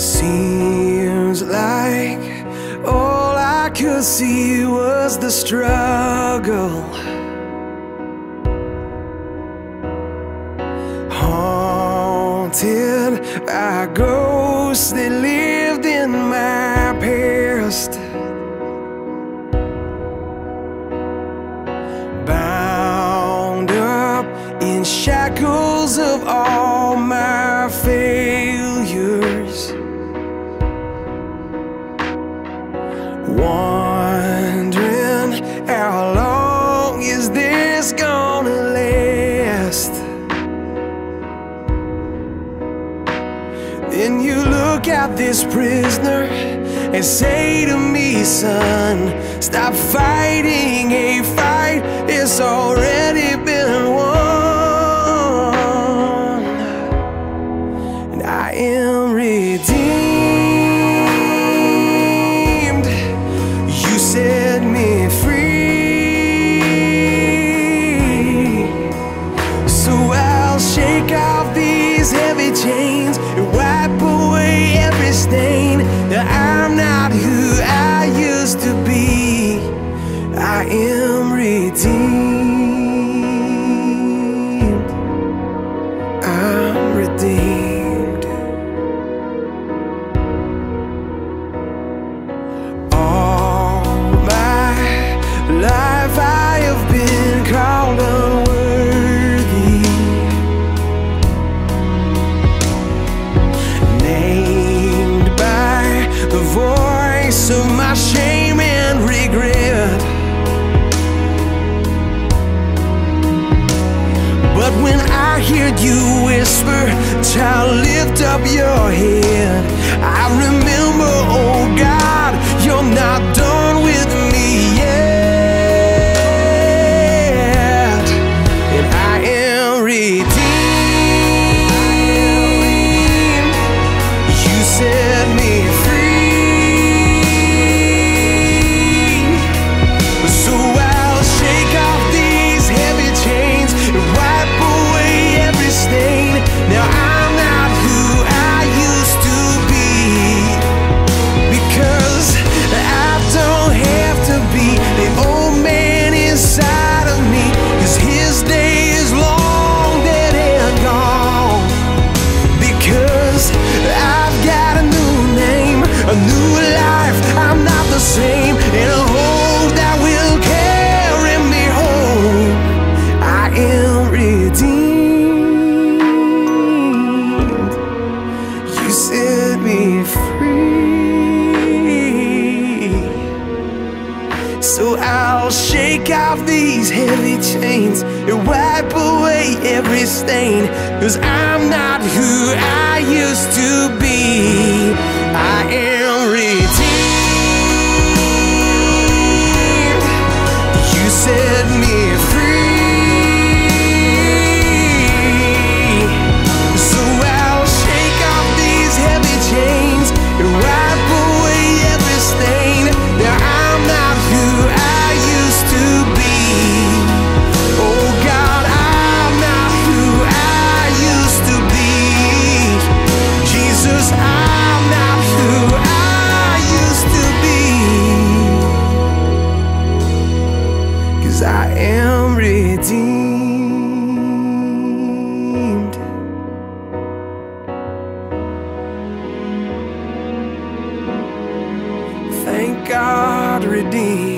Seems like all I could see was the struggle. Haunted by ghosts that lived in my past. Bound up in shackles of all my fears. At this prisoner and say to me, son, stop fighting a fight, it's already been won. And I am redeemed. You set me I am redeemed. I'm redeemed. All my life I have been called unworthy, named by the voice of my shame I hear you whisper, child, lift up your head, I remember, oh God, you're not done So I'll shake off these heavy chains and wipe away every stain. Cause I'm not who I used to be. I am redeemed.